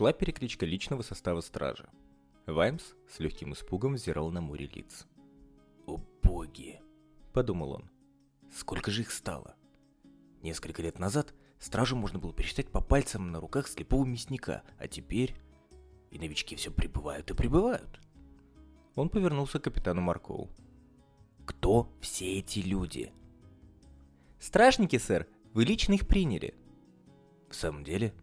шла перекличка личного состава стражи. Ваймс с легким испугом взирал на море лиц. «О боги!» — подумал он. «Сколько же их стало? Несколько лет назад стражу можно было пересчитать по пальцам на руках слепого мясника, а теперь... И новички все прибывают и прибывают». Он повернулся к капитану Маркову. «Кто все эти люди?» «Стражники, сэр. Вы лично их приняли». «В самом деле?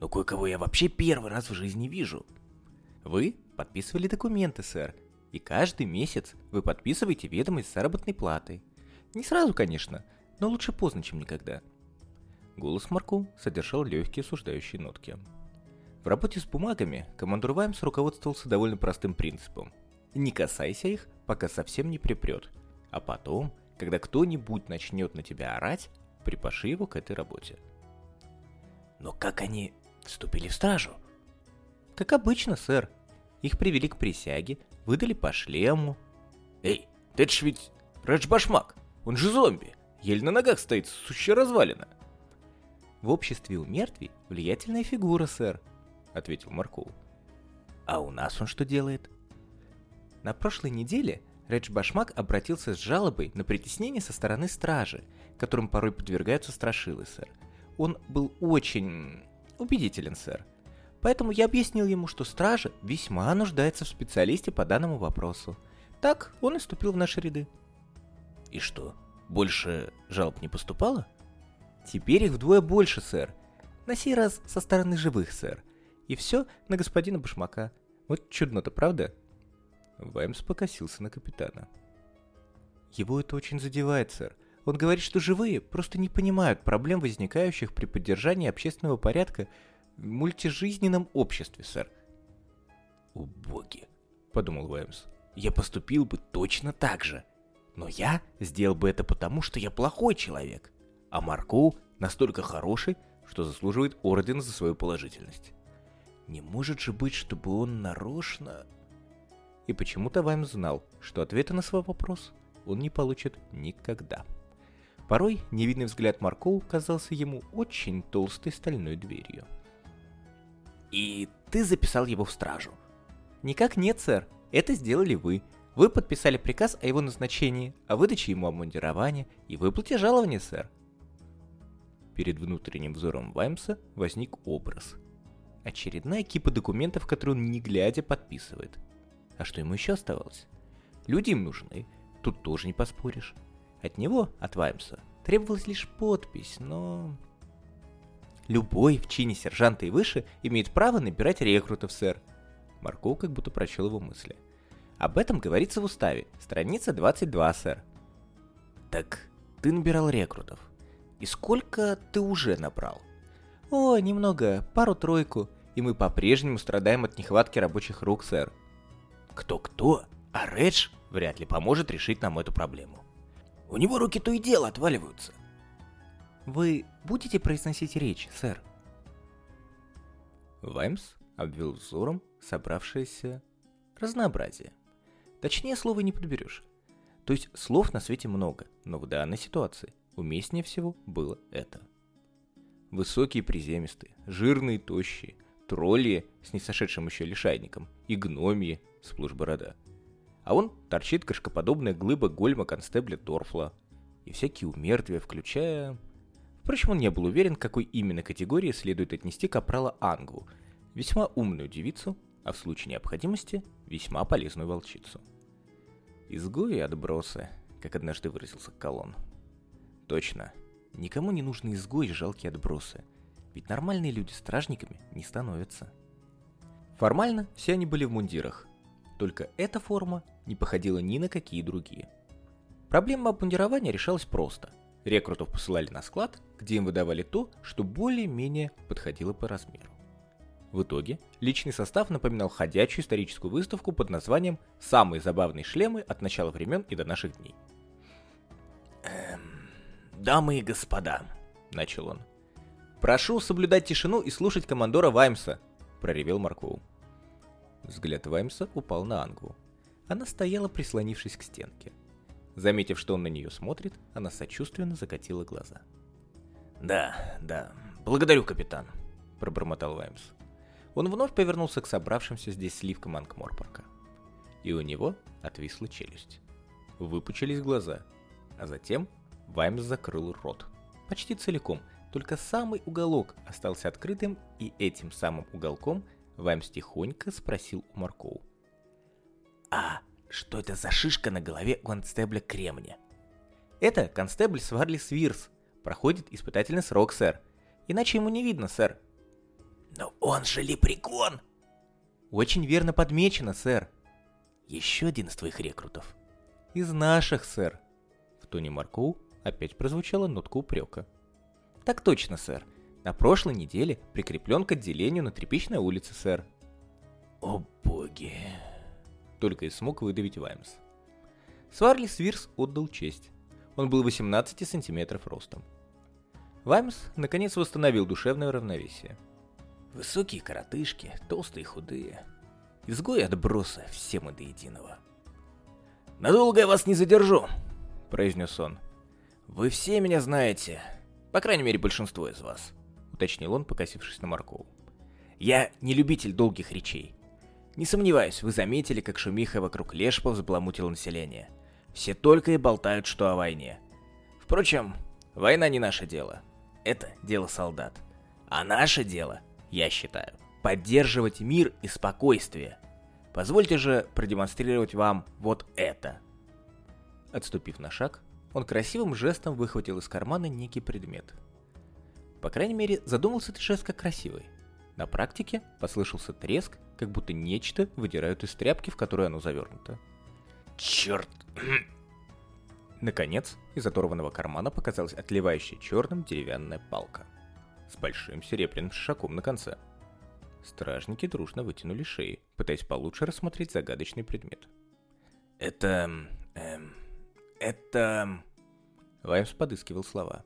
Но кое-кого я вообще первый раз в жизни вижу». «Вы подписывали документы, сэр. И каждый месяц вы подписываете ведомость с заработной платой. Не сразу, конечно, но лучше поздно, чем никогда». Голос Марку содержал легкие осуждающие нотки. В работе с бумагами командор Ваймс руководствовался довольно простым принципом. Не касайся их, пока совсем не припрет. А потом, когда кто-нибудь начнет на тебя орать, припаши его к этой работе. Но как они вступили в стражу? Как обычно, сэр. Их привели к присяге, выдали по шлему. Эй, это ж ведь Редж Башмак, он же зомби. Еле на ногах стоит, сущая развалина. В обществе у мертвей влиятельная фигура, сэр, ответил Марков. А у нас он что делает? На прошлой неделе Редж Башмак обратился с жалобой на притеснение со стороны стражи, которым порой подвергаются страшилы, сэр. Он был очень убедителен, сэр. Поэтому я объяснил ему, что стража весьма нуждается в специалисте по данному вопросу. Так он и вступил в наши ряды. И что, больше жалоб не поступало? Теперь их вдвое больше, сэр. На сей раз со стороны живых, сэр. И все на господина Башмака. Вот чудно-то, правда? Ваймс покосился на капитана. Его это очень задевает, сэр. Он говорит, что живые просто не понимают проблем, возникающих при поддержании общественного порядка в мультижизненном обществе, сэр. «О боги!» — подумал Ваймс. «Я поступил бы точно так же. Но я сделал бы это потому, что я плохой человек. А Марку настолько хороший, что заслуживает ордена за свою положительность. Не может же быть, чтобы он нарочно...» И почему-то Ваймс знал, что ответа на свой вопрос он не получит никогда. Порой невидный взгляд Маркоу казался ему очень толстой стальной дверью. «И ты записал его в стражу?» «Никак нет, сэр. Это сделали вы. Вы подписали приказ о его назначении, о выдаче ему обмундирования и выплате жалования, сэр». Перед внутренним взором Ваймса возник образ. Очередная кипа документов, которые он не глядя подписывает. А что ему еще оставалось? Люди им нужны, тут тоже не поспоришь. От него, от Ваймса, требовалась лишь подпись, но... Любой в чине сержанта и выше имеет право набирать рекрутов, сэр. Марков как будто прочел его мысли. Об этом говорится в уставе, страница 22, сэр. Так ты набирал рекрутов. И сколько ты уже набрал? О, немного, пару-тройку, и мы по-прежнему страдаем от нехватки рабочих рук, сэр. Кто-кто, а Редж вряд ли поможет решить нам эту проблему. У него руки то и дело отваливаются. Вы будете произносить речь, сэр? Ваймс обвел взором собравшееся разнообразие. Точнее, слова не подберешь. То есть слов на свете много, но в данной ситуации уместнее всего было это. Высокие приземистые, жирные тощие, тролли с несошедшим еще лишайником и гномии сплошь борода – а он торчит крышкоподобная глыба гольма констебля Торфла. И всякие умертвия, включая... Впрочем, он не был уверен, к какой именно категории следует отнести капрала Ангу, весьма умную девицу, а в случае необходимости весьма полезную волчицу. Изгои и отбросы, как однажды выразился Колон. Точно, никому не нужны изгои и жалкие отбросы, ведь нормальные люди стражниками не становятся. Формально все они были в мундирах, только эта форма не походила ни на какие другие. Проблема обмундирования решалась просто. Рекрутов посылали на склад, где им выдавали то, что более-менее подходило по размеру. В итоге личный состав напоминал ходячую историческую выставку под названием «Самые забавные шлемы от начала времен и до наших дней». «Эм, дамы и господа», — начал он. «Прошу соблюдать тишину и слушать командора Ваймса», — проревел Маркоу. Взгляд Ваймса упал на Ангу. Она стояла, прислонившись к стенке. Заметив, что он на нее смотрит, она сочувственно закатила глаза. «Да, да, благодарю, капитан», — пробормотал Ваймс. Он вновь повернулся к собравшимся здесь сливкам Анкморпорка. И у него отвисла челюсть. Выпучились глаза. А затем Ваймс закрыл рот. Почти целиком, только самый уголок остался открытым, и этим самым уголком Ваймс тихонько спросил у Маркоу. «А что это за шишка на голове констебля Кремня?» «Это констебль Сварли Свирс. Проходит испытательный срок, сэр. Иначе ему не видно, сэр». «Но он же лепрекон!» «Очень верно подмечено, сэр». «Еще один из твоих рекрутов?» «Из наших, сэр». В тоне Маркоу опять прозвучала нотка упрека. «Так точно, сэр. На прошлой неделе прикреплен к отделению на Тряпичной улице, сэр». «О боги!» Только и смог выдавить Ваймс. Сварли Свирс отдал честь. Он был 18 сантиметров ростом. Ваймс, наконец, восстановил душевное равновесие. Высокие коротышки, толстые и худые. Изгои отбросы, все мы до единого. «Надолго я вас не задержу», — произнес он. «Вы все меня знаете, по крайней мере, большинство из вас», — уточнил он, покосившись на Маркову. «Я не любитель долгих речей. Не сомневаюсь, вы заметили, как шумиха вокруг Лешпа взбаламутила население. Все только и болтают, что о войне. Впрочем, война не наше дело. Это дело солдат. А наше дело, я считаю, поддерживать мир и спокойствие. Позвольте же продемонстрировать вам вот это. Отступив на шаг, он красивым жестом выхватил из кармана некий предмет. По крайней мере, задумался этот жест как красивый. На практике послышался треск, как будто нечто выдирают из тряпки, в которую оно завернуто. Черт! Наконец, из оторванного кармана показалась отливающая черным деревянная палка с большим серебряным шишаком на конце. Стражники дружно вытянули шеи, пытаясь получше рассмотреть загадочный предмет. «Это... Эм, это...» Ваймс подыскивал слова.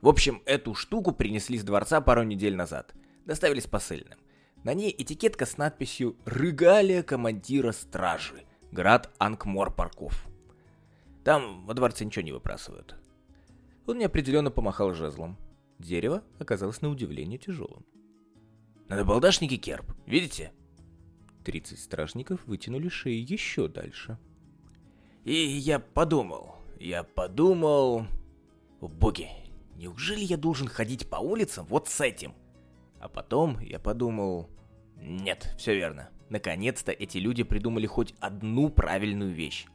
«В общем, эту штуку принесли с дворца пару недель назад. Доставили с посыльным. На ней этикетка с надписью «Регалия командира стражи. Град Анкмор-Парков». Там во дворце ничего не выбрасывают». Он неопределенно помахал жезлом. Дерево оказалось на удивление тяжелым. «На набалдашнике керп, видите?» Тридцать стражников вытянули шеи еще дальше. «И я подумал, я подумал... О боги, неужели я должен ходить по улицам вот с этим?» А потом я подумал... Нет, все верно. Наконец-то эти люди придумали хоть одну правильную вещь.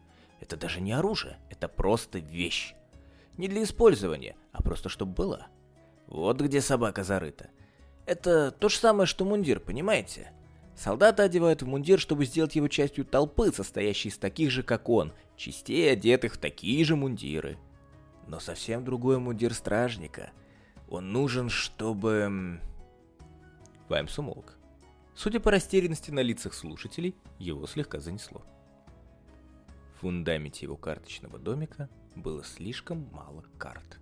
Это даже не оружие, это просто вещь. Не для использования, а просто чтобы была. Вот где собака зарыта. Это то же самое, что мундир, понимаете? Солдата одевают в мундир, чтобы сделать его частью толпы, состоящей из таких же, как он, частей одетых в такие же мундиры. Но совсем другой мундир стражника. Он нужен, чтобы... Ваймс умолк. Судя по растерянности на лицах слушателей, его слегка занесло. В фундаменте его карточного домика было слишком мало карт.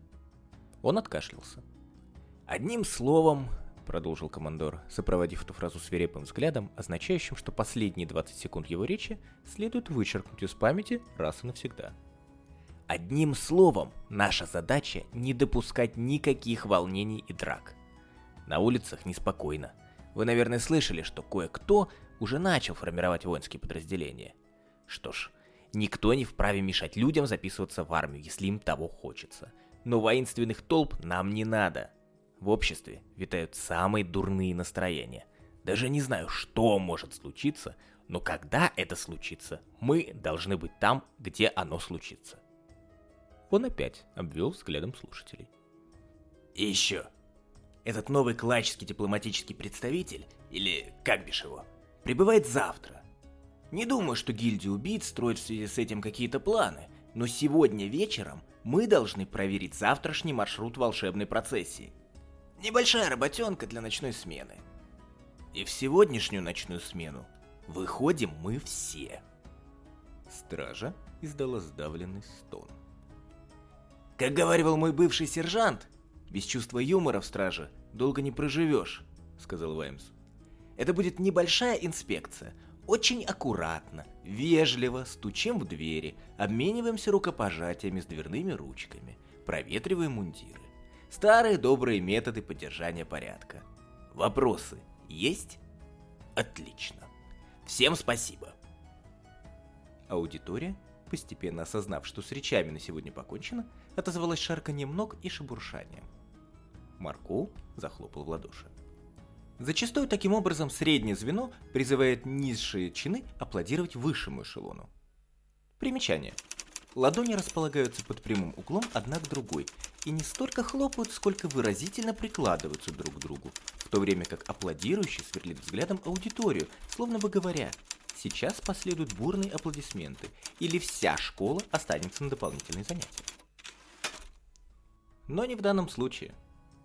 Он откашлялся. «Одним словом, продолжил командор, сопроводив эту фразу свирепым взглядом, означающим, что последние 20 секунд его речи следует вычеркнуть из памяти раз и навсегда. Одним словом, наша задача не допускать никаких волнений и драк. На улицах неспокойно. Вы, наверное, слышали, что кое-кто уже начал формировать воинские подразделения. Что ж, никто не вправе мешать людям записываться в армию, если им того хочется. Но воинственных толп нам не надо. В обществе витают самые дурные настроения. Даже не знаю, что может случиться, но когда это случится, мы должны быть там, где оно случится. Он опять обвел взглядом слушателей. И еще. Этот новый клачский дипломатический представитель, или как бишь его, прибывает завтра. Не думаю, что гильдия убийц строит в связи с этим какие-то планы, но сегодня вечером мы должны проверить завтрашний маршрут волшебной процессии. Небольшая работенка для ночной смены. И в сегодняшнюю ночную смену выходим мы все. Стража издала сдавленный стон. Как говорил мой бывший сержант, без чувства юмора в страже долго не проживешь, сказал Ваймс. Это будет небольшая инспекция, очень аккуратно, вежливо стучим в двери, обмениваемся рукопожатиями с дверными ручками, проветриваем мундиры. Старые добрые методы поддержания порядка. Вопросы есть? Отлично. Всем спасибо. Аудитория, постепенно осознав, что с речами на сегодня покончено, отозвалась шарканьем ног и шебуршанием. Марку захлопал в ладоши. Зачастую таким образом среднее звено призывает низшие чины аплодировать высшему эшелону. Примечание. Ладони располагаются под прямым углом одна к другой и не столько хлопают, сколько выразительно прикладываются друг к другу, в то время как аплодирующий сверлит взглядом аудиторию, словно бы говоря, сейчас последуют бурные аплодисменты, или вся школа останется на дополнительные занятия. Но не в данном случае.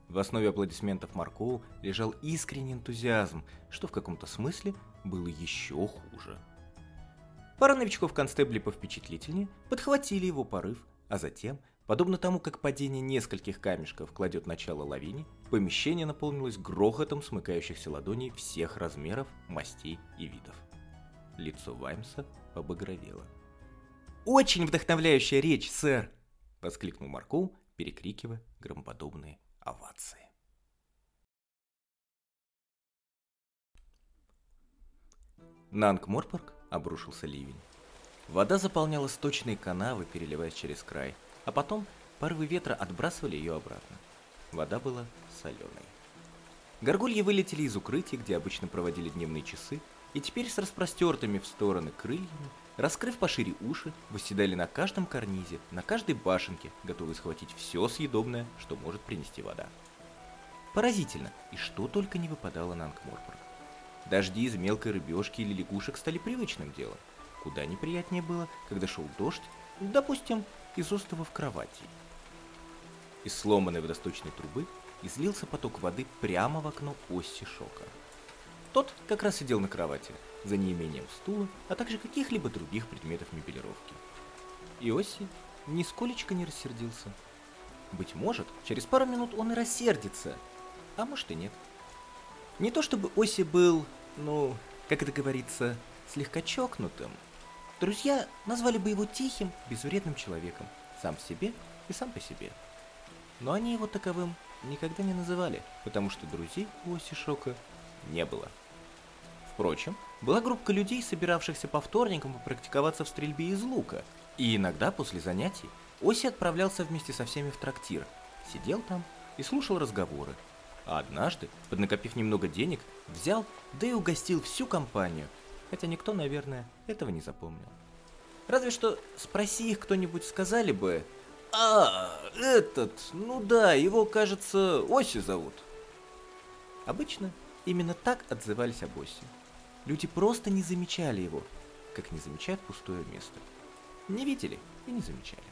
В основе аплодисментов Маркову лежал искренний энтузиазм, что в каком-то смысле было еще хуже. Пара новичков констебли повпечатлительнее подхватили его порыв, а затем, подобно тому, как падение нескольких камешков кладет начало лавине, помещение наполнилось грохотом смыкающихся ладоней всех размеров, мастей и видов. Лицо Ваймса побагровело. «Очень вдохновляющая речь, сэр!» — воскликнул Маркоу, перекрикивая громоподобные овации. На Ангморпорг обрушился ливень. Вода заполняла сточные канавы, переливаясь через край, а потом порывы ветра отбрасывали ее обратно. Вода была соленой. Горгульи вылетели из укрытий, где обычно проводили дневные часы, и теперь с распростертыми в стороны крыльями, раскрыв пошире уши, восседали на каждом карнизе, на каждой башенке, готовые схватить все съедобное, что может принести вода. Поразительно, и что только не выпадало на Ангморпорг. Дожди из мелкой рыбешки или лягушек стали привычным делом. Куда неприятнее было, когда шел дождь, допустим, из остова в кровати. Из сломанной водосточной трубы излился поток воды прямо в окно Осси Шока. Тот как раз сидел на кровати, за неимением стула, а также каких-либо других предметов мебелировки. И Осси нисколечко не рассердился. Быть может, через пару минут он и рассердится, а может и нет. Не то чтобы Оси был, ну, как это говорится, слегка чокнутым. Друзья назвали бы его тихим, безвредным человеком, сам в себе и сам по себе. Но они его таковым никогда не называли, потому что друзей у Оси Шока не было. Впрочем, была группа людей, собиравшихся по вторникам попрактиковаться в стрельбе из лука, и иногда после занятий Оси отправлялся вместе со всеми в трактир, сидел там и слушал разговоры, а однажды, поднакопив немного денег, взял, да и угостил всю компанию, хотя никто, наверное, этого не запомнил. Разве что спроси их кто-нибудь, сказали бы, «А, этот, ну да, его, кажется, Оси зовут». Обычно именно так отзывались об Оси. Люди просто не замечали его, как не замечают пустое место. Не видели и не замечали.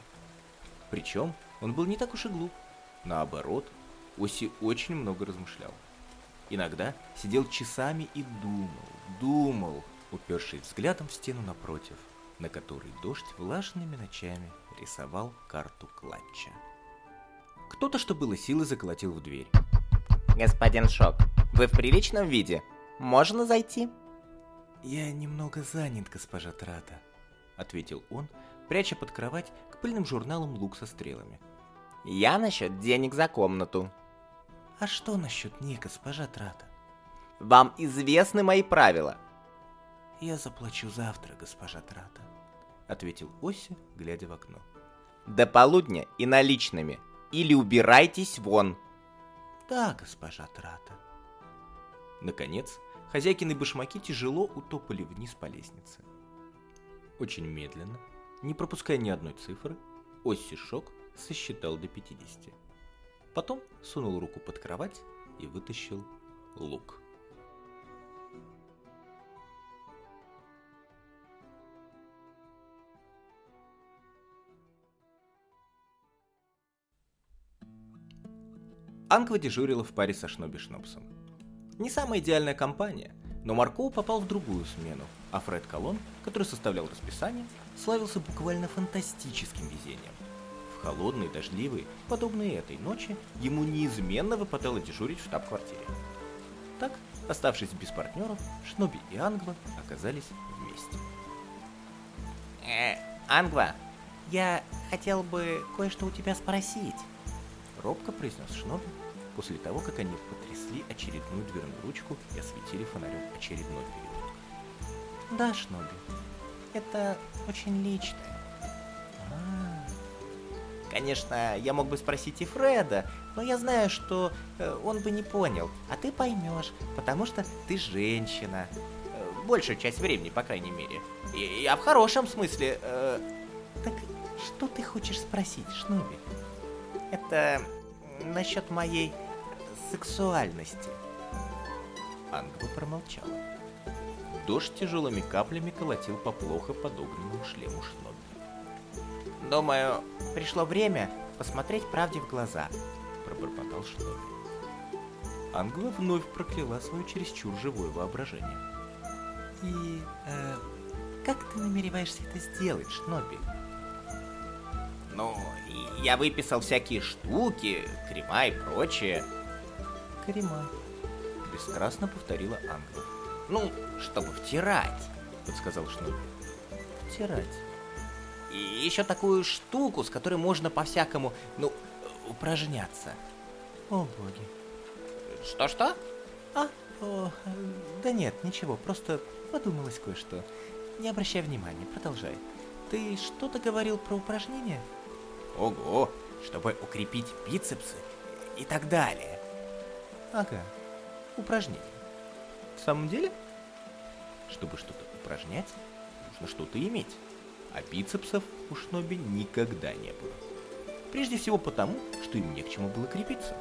Причем он был не так уж и глуп. Наоборот, Оси очень много размышлял. Иногда сидел часами и думал, думал, упершись взглядом в стену напротив, на которой дождь влажными ночами рисовал карту клатча. Кто-то, что было силы, заколотил в дверь. «Господин Шок, вы в приличном виде? Можно зайти?» «Я немного занят, госпожа Трата», — ответил он, пряча под кровать к пыльным журналам лук со стрелами. «Я насчет денег за комнату», а что насчет них, госпожа Трата? Вам известны мои правила. Я заплачу завтра, госпожа Трата, ответил Оси, глядя в окно. До полудня и наличными. Или убирайтесь вон. Да, госпожа Трата. Наконец, хозяйкины башмаки тяжело утопали вниз по лестнице. Очень медленно, не пропуская ни одной цифры, Осси Шок сосчитал до 50. Потом сунул руку под кровать и вытащил лук. Анква дежурила в паре со Шноби Шнопсом. Не самая идеальная компания, но Маркоу попал в другую смену, а Фред Колон, который составлял расписание, славился буквально фантастическим везением холодной, дождливой, подобной этой ночи, ему неизменно выпадало дежурить в штаб-квартире. Так, оставшись без партнеров, Шноби и Ангва оказались вместе. Э, Ангва, я хотел бы кое-что у тебя спросить. Робко произнес Шноби, после того, как они потрясли очередную дверную ручку и осветили фонарем очередной переулок. Да, Шноби, это очень личное. А, Конечно, я мог бы спросить и Фреда, но я знаю, что э, он бы не понял, а ты поймешь, потому что ты женщина. Э, большую часть времени, по крайней мере. И, я в хорошем смысле. э, Так что ты хочешь спросить, Шнуби? Это насчет моей сексуальности. Ангва промолчала. Дождь тяжелыми каплями колотил по плохо подогнанному шлему Шноби. Думаю, пришло время посмотреть правде в глаза. Пробормотал Шноби. Ангва вновь прокляла свое чересчур живое воображение. И э, как ты намереваешься это сделать, Шноби? Ну, я выписал всякие штуки, крема и прочее. Крема. Бесстрастно повторила Ангва. Ну, чтобы втирать. Подсказал Шноби. Втирать. И еще такую штуку, с которой можно по-всякому, ну, упражняться. О боги. Что-что? А, о, да нет, ничего, просто подумалось кое-что. Не обращай внимания, продолжай. Ты что-то говорил про упражнения? Ого, чтобы укрепить бицепсы и так далее. Ага, упражнения. В самом деле? Чтобы что-то упражнять, нужно что-то иметь. А бицепсов у Шноби никогда не было. Прежде всего потому, что им не к чему было крепиться.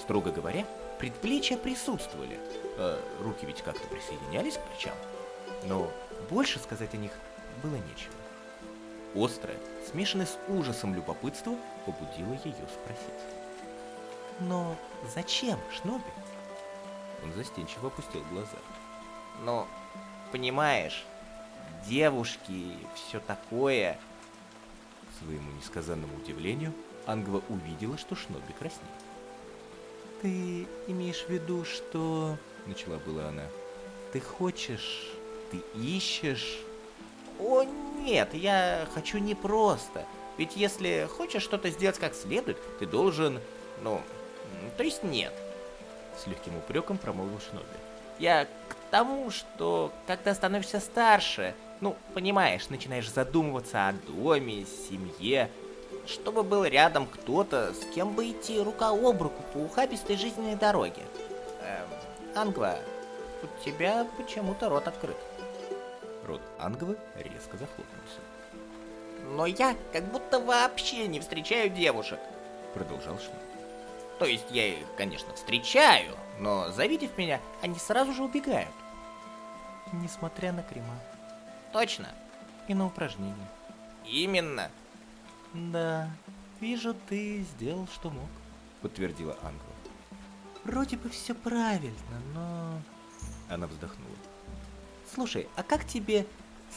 Строго говоря, предплечья присутствовали, а руки ведь как-то присоединялись к плечам. Но больше сказать о них было нечего. Острое, смешанное с ужасом любопытство, побудило ее спросить. Но зачем, Шноби? Он застенчиво опустил глаза. Ну, понимаешь, девушки, все такое. К своему несказанному удивлению, Ангва увидела, что Шноби краснеет. «Ты имеешь в виду, что...» — начала была она. «Ты хочешь... ты ищешь...» О, нет, я хочу не просто. Ведь если хочешь что-то сделать как следует, ты должен, ну, то есть нет. С легким упреком промолвил Шноби. Я к тому, что когда становишься старше, ну, понимаешь, начинаешь задумываться о доме, семье, чтобы был рядом кто-то, с кем бы идти рука об руку по ухабистой жизненной дороге. Эм, Ангва, у тебя почему-то рот открыт. Рот Ангвы резко захлопнулся. Но я как будто вообще не встречаю девушек. Продолжал Шноби. То есть я их, конечно, встречаю, но завидев меня, они сразу же убегают. Несмотря на крема Точно? и на упражнения. Именно. Да, вижу, ты сделал, что мог, подтвердила Ангва. Вроде бы все правильно, но... Она вздохнула. Слушай, а как тебе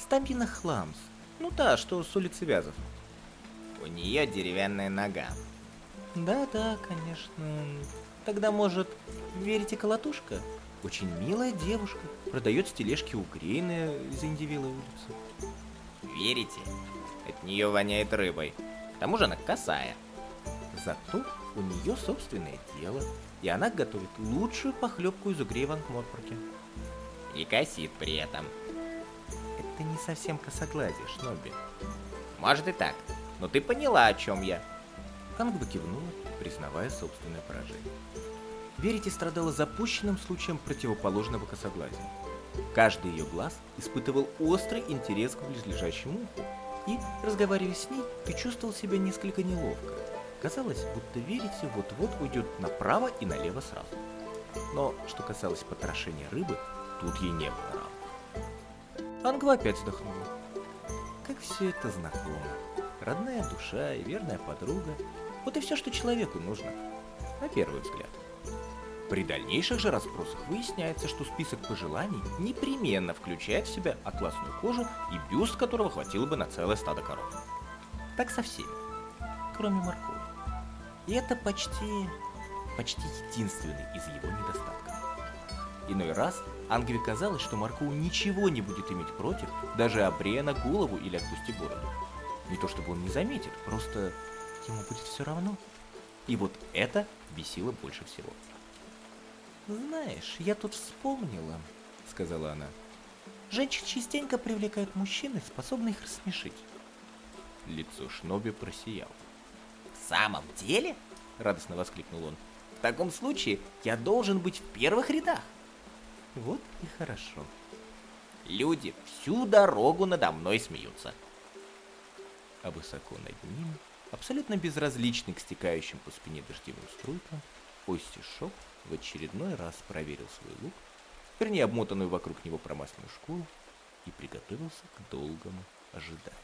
Стампина Хламс? Ну та, что с улицы Вязов. У нее деревянная нога. Да-да, конечно. Тогда, может, верите колотушка? Очень милая девушка. Продает с тележки угрей на Зиндивилой улице. Верите? От нее воняет рыбой. К тому же она косая. Зато у нее собственное дело, и она готовит лучшую похлебку из угрей в Анкморпорке. И косит при этом. Это не совсем косоглазие, Шноби. Может и так. Но ты поняла, о чем я. Ангба кивнула, признавая собственное поражение. Верите страдала запущенным случаем противоположного косоглазия. Каждый ее глаз испытывал острый интерес к близлежащему уху, и, разговаривая с ней, ты чувствовал себя несколько неловко. Казалось, будто верите вот-вот уйдет направо и налево сразу. Но что касалось потрошения рыбы, тут ей не было равных. Ангва опять вздохнула. Как все это знакомо. Родная душа и верная подруга. Вот и все, что человеку нужно. На первый взгляд. При дальнейших же расспросах выясняется, что список пожеланий непременно включает в себя атласную кожу и бюст, которого хватило бы на целое стадо коров. Так со всеми, кроме моркови. И это почти, почти единственный из его недостатков. Иной раз Ангве казалось, что Маркоу ничего не будет иметь против, даже обрея на голову или отпусти бороду. Не то чтобы он не заметит, просто ему будет все равно. И вот это бесило больше всего. «Знаешь, я тут вспомнила», — сказала она. «Женщин частенько привлекают мужчины, способные их рассмешить». Лицо Шноби просияло. «В самом деле?» — радостно воскликнул он. «В таком случае я должен быть в первых рядах». «Вот и хорошо». Люди всю дорогу надо мной смеются. А высоко над ним, абсолютно безразличный к стекающим по спине дождевым струйкам, Остишок в очередной раз проверил свой лук, вернее, обмотанную вокруг него промасленную шкуру, и приготовился к долгому ожиданию.